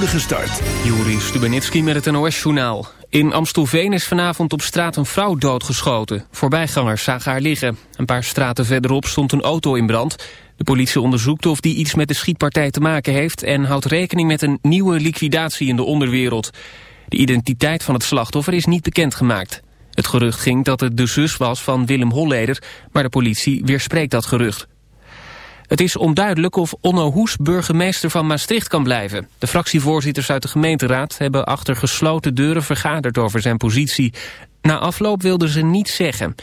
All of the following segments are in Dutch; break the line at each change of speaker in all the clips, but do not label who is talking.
spoedige start.
Met het NOS-journaal. In Amstelveen is vanavond op straat een vrouw doodgeschoten. Voorbijgangers zagen haar liggen. Een paar straten verderop stond een auto in brand. De politie onderzoekt of die iets met de schietpartij te maken heeft... en houdt rekening met een nieuwe liquidatie in de onderwereld. De identiteit van het slachtoffer is niet bekendgemaakt. Het gerucht ging dat het de zus was van Willem Holleder... maar de politie weerspreekt dat gerucht. Het is onduidelijk of Onno Hoes burgemeester van Maastricht kan blijven. De fractievoorzitters uit de gemeenteraad hebben achter gesloten deuren vergaderd over zijn positie. Na afloop wilden ze niets zeggen.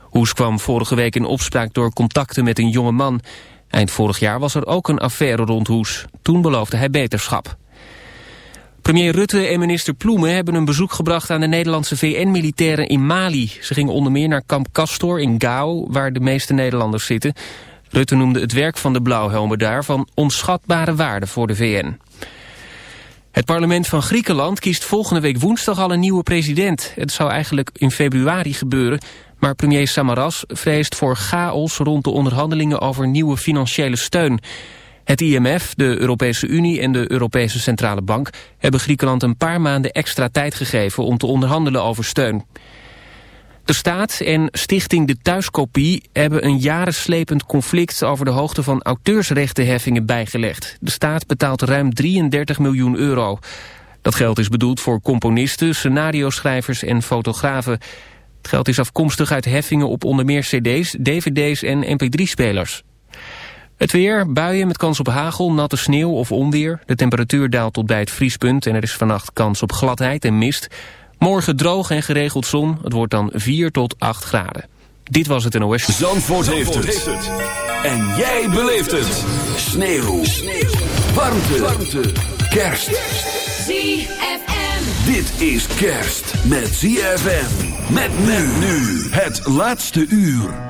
Hoes kwam vorige week in opspraak door contacten met een jonge man. Eind vorig jaar was er ook een affaire rond Hoes. Toen beloofde hij beterschap. Premier Rutte en minister Ploemen hebben een bezoek gebracht aan de Nederlandse VN-militairen in Mali. Ze gingen onder meer naar kamp Castor in Gao, waar de meeste Nederlanders zitten. Rutte noemde het werk van de blauwhelmen daar van onschatbare waarde voor de VN. Het parlement van Griekenland kiest volgende week woensdag al een nieuwe president. Het zou eigenlijk in februari gebeuren, maar premier Samaras vreest voor chaos rond de onderhandelingen over nieuwe financiële steun. Het IMF, de Europese Unie en de Europese Centrale Bank hebben Griekenland een paar maanden extra tijd gegeven om te onderhandelen over steun. De staat en stichting De Thuiskopie hebben een jarenslepend conflict over de hoogte van auteursrechtenheffingen bijgelegd. De staat betaalt ruim 33 miljoen euro. Dat geld is bedoeld voor componisten, scenario-schrijvers en fotografen. Het geld is afkomstig uit heffingen op onder meer cd's, dvd's en mp3-spelers. Het weer, buien met kans op hagel, natte sneeuw of onweer. De temperatuur daalt tot bij het vriespunt en er is vannacht kans op gladheid en mist. Morgen droog en geregeld zon. Het wordt dan 4 tot 8 graden. Dit was het NOS.
Zandvoort, Zandvoort heeft, het. En jij beleeft het. Sneeuw. Sneeuw. Warmte. Warmte. Kerst.
ZFM.
Dit is kerst met ZFM. Met men nu. Het laatste uur.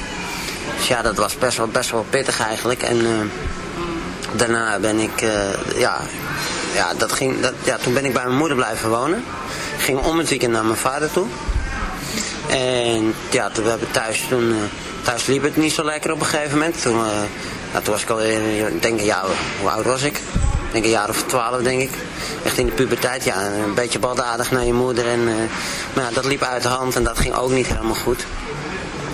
dus ja, dat was best wel, best wel pittig eigenlijk. En daarna ben ik, ja, ja, dat ging, dat, ja, toen ben ik bij mijn moeder blijven wonen. Ik ging om het weekend naar mijn vader toe. En ja, toen we hebben thuis, toen, thuis liep het niet zo lekker op een gegeven moment. Toen nou, toen was ik al, ik denk een jaar, hoe oud was ik? Ik denk een jaar of twaalf, denk ik. Echt in de puberteit, ja, een beetje baldadig naar je moeder. En, maar ja, dat liep uit de hand en dat ging ook niet helemaal goed.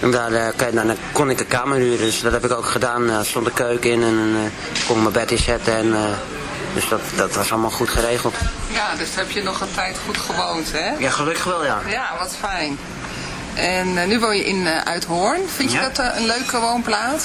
En daar, uh, dan kon ik een kamer huren, dus dat heb ik ook gedaan. Er uh, stond de keuken in en uh, kon mijn bed inzetten. En, dus dat, dat was allemaal goed geregeld.
Ja, dus heb je nog een tijd goed gewoond, hè?
Ja, gelukkig wel, ja.
Ja, wat fijn. En nu woon je in Uithoorn. Vind je
Ja.
dat een leuke woonplaats?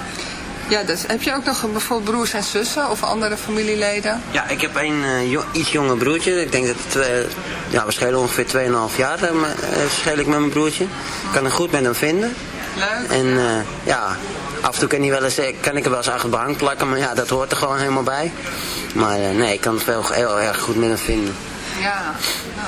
ja, dus heb je ook nog bijvoorbeeld broers en zussen of andere familieleden?
Ja, ik heb een eh, jo- iets jonger broertje. Ik denk dat het twee, ja, we schelen ongeveer 2,5 jaar uh, scheel ik met mijn broertje. Ik kan er goed met hem vinden.
Leuk.
En eh, ja, af en toe kan, hij wel eens, eh, kan ik er wel eens achter de bank plakken, maar ja, dat hoort er gewoon helemaal bij. Maar eh, nee, ik kan het wel heel erg goed met hem vinden.
Ja. nou.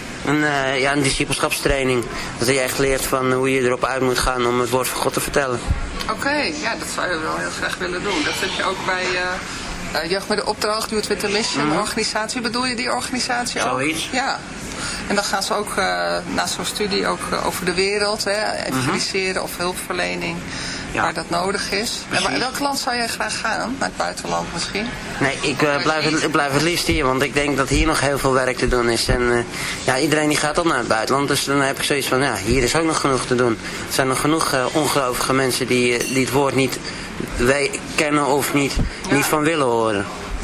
Een, eh, ja, een discipelschapstraining. Dat je echt leert van hoe je erop uit moet gaan om het woord van God te vertellen.
Oké, ja, dat zou je wel heel graag willen doen. Dat heb je ook bij, eh, uh, Jeugd met de Opdracht, Youth with a Mission mm -hmm. organisatie. Bedoel je die organisatie ook?
Zoiets.
Ja. En dan gaan ze ook uh, na zo'n studie ook uh, over de wereld, hè, evangeliseren -hmm. of hulpverlening, ja. waar dat nodig is. Precies. En welk land zou jij graag gaan? Naar het buitenland misschien?
Nee, ik, uh, blijf, het, ik blijf het liefst hier, want ik denk dat hier nog heel veel werk te doen is. En ja, iedereen die gaat al naar het buitenland, dus dan heb ik zoiets van, ja, hier is ook nog genoeg te doen. Er zijn nog genoeg ongelovige mensen die, die het woord niet wij kennen of niet, ja. niet van willen horen.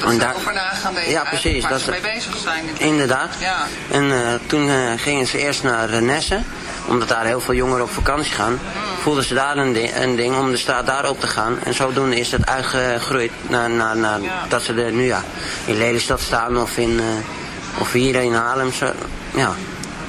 Dat en daar, over na gaan denken.
Ja, precies.
Waar
dat
ze mee bezig zijn.
Inderdaad.
Ja.
En toen gingen ze eerst naar Nesse omdat daar heel veel jongeren op vakantie gaan, mm. voelden ze daar een ding, een ding, om de straat daar op te gaan. En zodoende is het uitgegroeid naar, naar, naar ja. dat ze er nu ja, in Lelystad staan of, in, of hier in Haarlem. Zo, ja.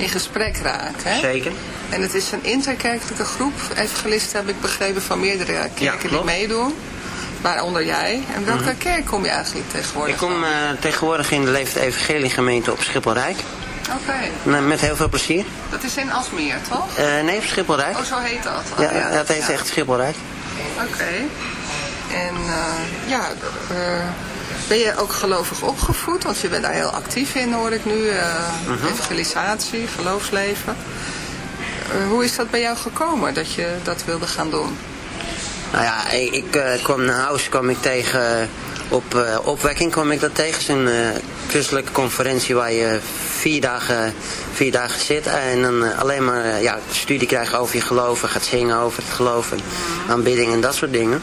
in gesprek raken. Hè?
Zeker.
En het is een interkerkelijke groep. Evangelisten heb ik begrepen van meerdere kerken
ja,
die meedoen. Waaronder jij. En welke mm -hmm. kerk kom je eigenlijk tegenwoordig
Ik kom uh, tegenwoordig in de Leefd Evangelie gemeente op Schipholrijk.
Oké.
Okay. Met heel veel plezier.
Dat is in Asmeer, toch?
Uh, nee, Schipholrijk.
Oh, zo heet dat?
Oh, ja, ja, dat heet ja. echt Schipholrijk.
Oké. Okay. En uh, ja, ben je ook gelovig opgevoed? Want je bent daar heel actief in, hoor ik nu. Uh. Evangelisatie, geloofsleven. hoe is dat bij jou gekomen, dat je dat wilde gaan doen?
Nou ja, ik, ik kwam naar huis, kwam ik tegen op opwekking kwam ik dat tegen. Zo'n christelijke conferentie waar je vier dagen, vier dagen zit. En dan alleen maar ja, studie krijgt over je geloven. Gaat zingen over het geloven. Aanbidding en dat soort dingen.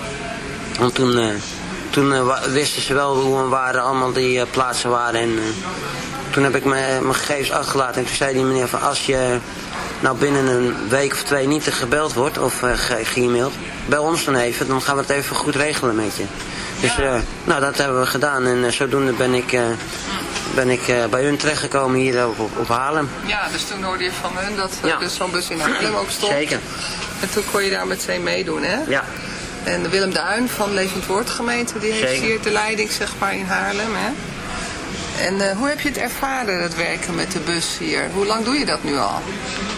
Want toen, toen wisten ze wel hoe en waar allemaal die plaatsen waren. En toen heb ik mijn gegevens achtergelaten en toen zei die meneer van als je nou binnen een week of twee niet gebeld wordt of uh, ge-e-maild, bel ons dan even, dan gaan we het even goed regelen met je. Dus uh, nou, dat hebben we gedaan en uh, zodoende ben ik, ben ik bij hun terechtgekomen hier op, op, Haarlem.
Ja, dus toen hoorde je van hun dat ja. dus zo'n bus in Haarlem ook stond.
Zeker.
En toen kon je daar meteen meedoen, hè?
Ja.
En Willem Duin van Levend Woord gemeente, die heeft Zeker. hier de leiding zeg maar in Haarlem, hè? En uh, hoe heb je het ervaren, het werken met de bus hier? Hoe lang doe je dat nu al?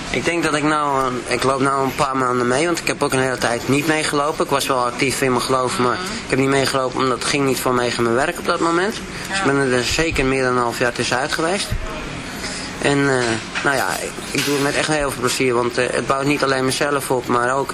Ik denk dat ik nou, ik loop nou een paar maanden mee, want ik heb ook een hele tijd niet meegelopen. Ik was wel actief in mijn geloof, maar ik heb niet meegelopen omdat het ging niet vanwege mijn werk op dat moment. Dus ik ben er zeker meer dan een half jaar tussenuit geweest. En uh, nou ja, ik doe het met echt heel veel plezier, want uh, het bouwt niet alleen mezelf op, maar ook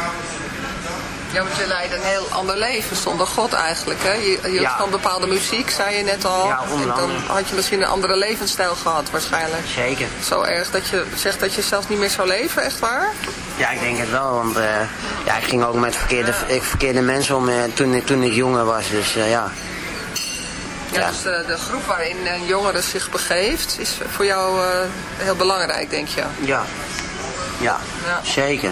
Ja, want je leidt een heel ander leven zonder God eigenlijk. Hè? Je, je ja. van bepaalde muziek, zei je net al.
Ja,
en dan had je misschien een andere levensstijl gehad waarschijnlijk.
Zeker.
Zo erg dat je zegt dat je zelfs niet meer zou leven, echt waar?
Ja, ik denk het wel. Want uh, ja, ik ging ook met verkeerde, ik, verkeerde mensen om uh, toen, toen ik jonger was. Dus uh, ja.
Ja, dus de, de, groep waarin een jongere zich begeeft is voor jou heel belangrijk, denk je?
Ja. Ja, ja. zeker.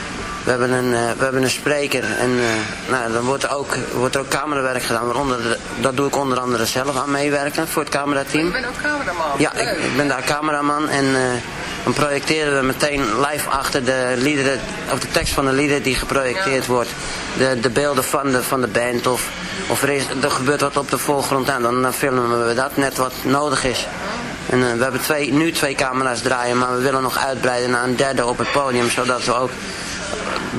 we hebben een, uh, we hebben een spreker en uh, nou, dan wordt er, ook, wordt er ook camerawerk gedaan. Waaronder dat doe ik onder andere zelf aan meewerken voor het camerateam.
Ik ben ook cameraman?
Ja, ik, ik, ben daar cameraman en uh, dan projecteren we meteen live achter de liederen, of de tekst van de lieder die geprojecteerd ja. wordt. De, de beelden van de, van de band of, of er, is, er gebeurt wat op de voorgrond aan. Dan, dan filmen we dat net wat nodig is. En we hebben twee, nu twee camera's draaien, maar we willen nog uitbreiden naar een derde op het podium, zodat we ook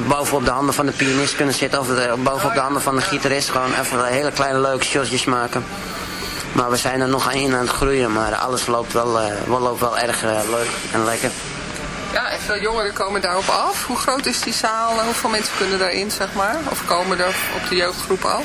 bovenop de handen van de pianist kunnen zitten. Of de, bovenop de handen van de gitarist. Gewoon even hele kleine leuke shotjes maken. Maar we zijn er nog in aan het groeien. Maar alles loopt wel, uh, loopt wel erg leuk en lekker.
Ja, en veel jongeren komen daarop af. Hoe groot is die zaal? Hoeveel mensen kunnen daarin, zeg maar? Of komen er op de jeugdgroep af?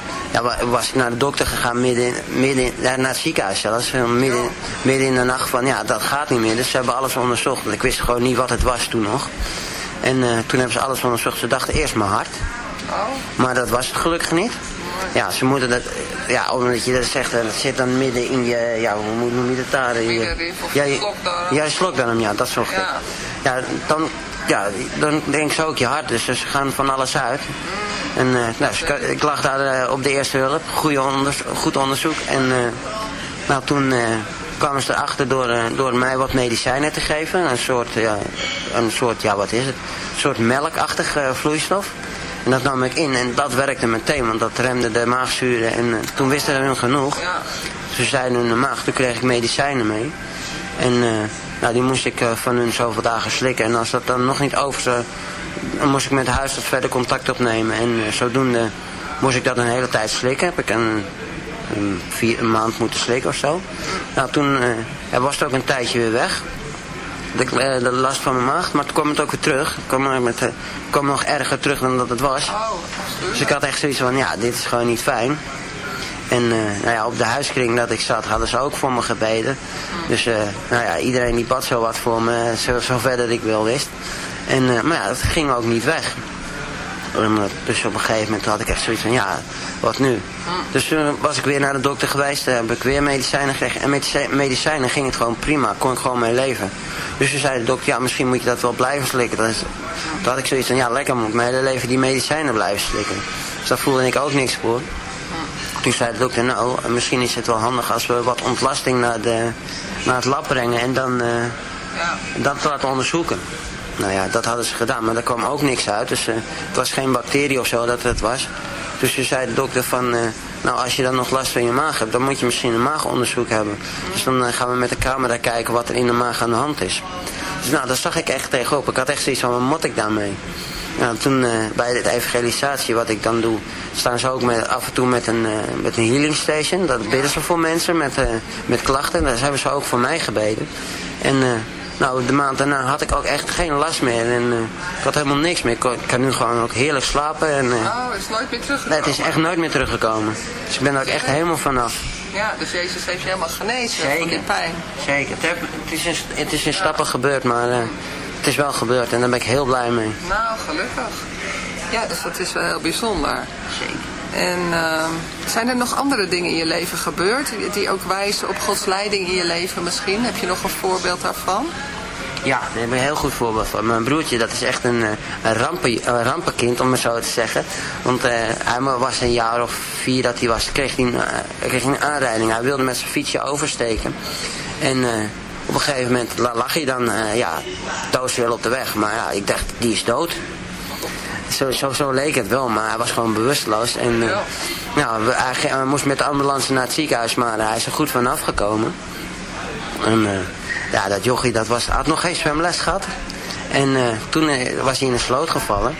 ja, was ik naar de dokter gegaan, midden, midden, naar het ziekenhuis zelfs. Midden, midden in de nacht van, ja, dat gaat niet meer. Dus ze hebben alles onderzocht. Want ik wist gewoon niet wat het was toen nog. En uh, toen hebben ze alles onderzocht. Ze dachten eerst mijn hart. Maar dat was het gelukkig niet. Ja, ze moeten dat, ja, omdat je dat zegt, dat zit dan midden in je, ja, hoe noem je dat daar? Je,
ja,
je, ja, je slokdarm, ja, dat zo ja. ja, dan, ja, dan denk ze ook je hart, dus ze gaan van alles uit. En uh, nou, ik lag daar uh, op de eerste hulp, Goeie onders goed onderzoek. En uh, nou, toen kwamen ze erachter door, door mij wat medicijnen te geven. Een soort, ja, een soort, ja wat is het, een soort melkachtige vloeistof. En dat nam ik in en dat werkte meteen, want dat remde de maagzuren. En toen wisten ze hun genoeg. Ze zeiden hun maag, toen kreeg ik medicijnen mee. En nou, die moest ik van hun zoveel dagen slikken. En als dat dan nog niet over zou dan moest ik met de huisarts verder contact opnemen. En uh, zodoende moest ik dat een hele tijd slikken. Heb ik een, een, vier, een maand moeten slikken of zo. Nou, toen uh, was het ook een tijdje weer weg. De, de last van mijn maag. Maar toen kwam het ook weer terug. Het kwam, met, kwam nog erger terug dan dat het was.
Oh,
dus ik had echt zoiets van, ja, dit is gewoon niet fijn. En nou ja, op de huiskring dat ik zat, hadden ze ook voor me gebeden. Dus nou ja, iedereen die bad zo wat voor me, zo, zo verder ik wel wist. En, uh, maar ja, dat ging ook niet weg. Dus op een gegeven moment had ik echt zoiets van, ja, wat nu? Dus toen was ik weer naar de dokter geweest, uh, heb ik weer medicijnen gekregen. En met medicijnen ging het gewoon prima, kon ik gewoon mee leven. Dus toen zei de dokter, ja, misschien moet je dat wel blijven slikken. Dat is, toen had ik zoiets van, ja, lekker moet ik mijn hele leven die medicijnen blijven slikken. Dus daar voelde ik ook niks voor. Toen zei de dokter, nou, misschien is het wel handig als we wat ontlasting naar, de, naar het lab brengen en dan uh, dat laten onderzoeken. Nou ja, dat hadden ze gedaan, maar daar kwam ook niks uit. Dus uh, het was geen bacterie of zo dat het was. Dus toen zei de dokter van, uh, nou als je dan nog last van je maag hebt, dan moet je misschien een maagonderzoek hebben. Dus dan gaan we met de camera kijken wat er in de maag aan de hand is. Dus nou, daar zag ik echt tegenop. Ik had echt zoiets van, wat moet ik daarmee? Nou, toen bij de evangelisatie, wat ik dan doe, staan ze ook met, af en toe met een, met een healing station. Dat bidden ze voor mensen met, met klachten. Daar hebben ze ook voor mij gebeden. En nou, de maand daarna had ik ook echt geen last meer. En ik had helemaal niks meer. Ik kan nu gewoon ook heerlijk slapen. En,
oh, het is nooit meer teruggekomen? Nee,
het is echt nooit meer teruggekomen. Dus ik ben er ook echt helemaal vanaf.
Ja, dus Jezus heeft je helemaal genezen Zeker. van die pijn.
Zeker. Het, het, is in, het is in stappen gebeurd, maar het is wel gebeurd. En daar ben ik heel blij mee.
Nou, gelukkig. Ja, dus dat is wel heel bijzonder.
Zeker.
En uh, zijn er nog andere dingen in je leven gebeurd die ook wijzen op Gods leiding in je leven misschien? Heb je nog een voorbeeld daarvan?
Ja, daar heb ik een heel goed voorbeeld van. Mijn broertje, dat is echt een, eh, een, rampen, een rampenkind, om het zo te zeggen. Want uh, hij was een jaar of vier dat hij was, kreeg hij een, uh, kreeg een aanrijding. Hij wilde met zijn fietsje oversteken. En op een gegeven moment lag hij dan, ja, doos wel op de weg. Maar ja, ik dacht, die is dood. Zo, zo, leek het wel, maar hij was gewoon bewusteloos. En uh, nou, hij, hij, moest met de ambulance naar het ziekenhuis, maar hij is er goed vanaf gekomen. En, uh, ja, dat jochie dat was, had nog geen zwemles gehad. En toen was hij in een sloot gevallen.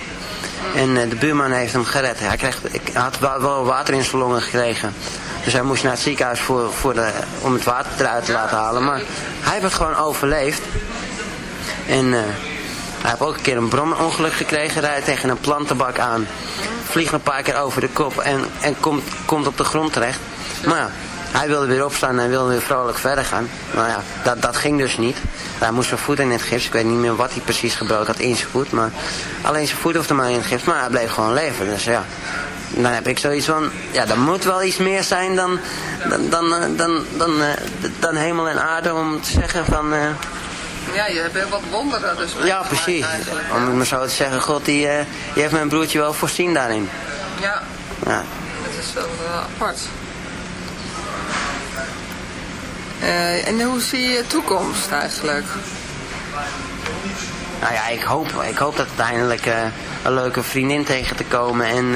En de buurman heeft hem gered. Hij, kreeg, ik had wel water in zijn longen gekregen. Dus hij moest naar het ziekenhuis voor, voor de, om het water eruit te laten halen. Maar hij heeft het gewoon overleefd. En uh, hij heeft ook een keer een bromongeluk gekregen. Rijdt tegen een plantenbak aan. Vliegt een paar keer over de kop en, en komt, komt op de grond terecht. Maar ja, hij wilde weer opstaan en wilde weer vrolijk verder gaan. Maar ja, dat, dat ging dus niet. Hij moest zijn voet in het gips. Ik weet niet meer wat hij precies gebroken had in zijn voet. Maar alleen zijn voet hoefde maar in het gips. Maar hij bleef gewoon leven. Dus ja, dan heb ik zoiets van, ja, er moet wel iets meer zijn dan, dan, dan, eh, dan, dan, eh, dan hemel en aarde om te zeggen van... Uh,
ja, je hebt heel wat wonderen dus.
Ja, precies. Om maar zo te zeggen, God die, uh, die heeft mijn broertje wel voorzien daarin.
Ja, ja. dat is wel apart. en hoe zie je toekomst eigenlijk?
Nou ja, ik hoop, ik hoop dat uiteindelijk een leuke vriendin tegen te komen en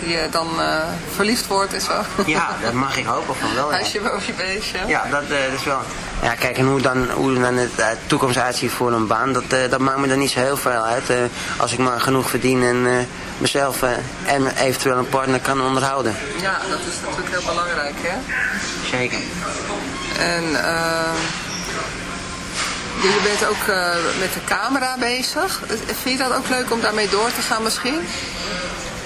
die uh, dan verliefd wordt en zo.
Ja, dat mag ik hopen van wel.
Huisje, boven beestje.
Ja, dat, dat is wel... Ja, kijk, en hoe dan, hoe dan het uh, toekomst uitziet voor een baan, dat, dat maakt me dan niet zo heel veel uit. Als ik maar genoeg verdien en mezelf en eventueel een partner kan onderhouden.
Ja, dat is natuurlijk heel belangrijk, hè?
Zeker.
En je bent ook met de camera bezig. Vind je dat ook leuk om daarmee door te gaan misschien?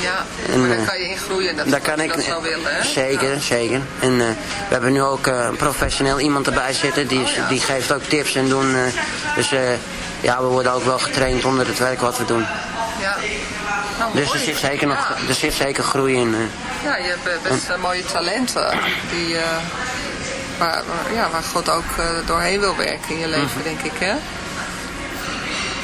Ja, en, maar daar kan je in groeien. Dat daar kan ik, dat zou willen, hè?
Zeker, ja. zeker. En uh, we hebben nu ook een professioneel iemand erbij zitten. Die,
oh,
die geeft ook tips en doen. dus ja, we worden ook wel getraind onder het werk wat we doen.
Ja.
Nou, dus er zit, zeker nog, er zit zeker groei in.
Ja, je hebt best uh, mooie talenten die, uh, waar, ja, waar God ook uh, doorheen wil werken in je leven, mm -hmm. denk ik. Hè?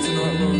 it's not lonely.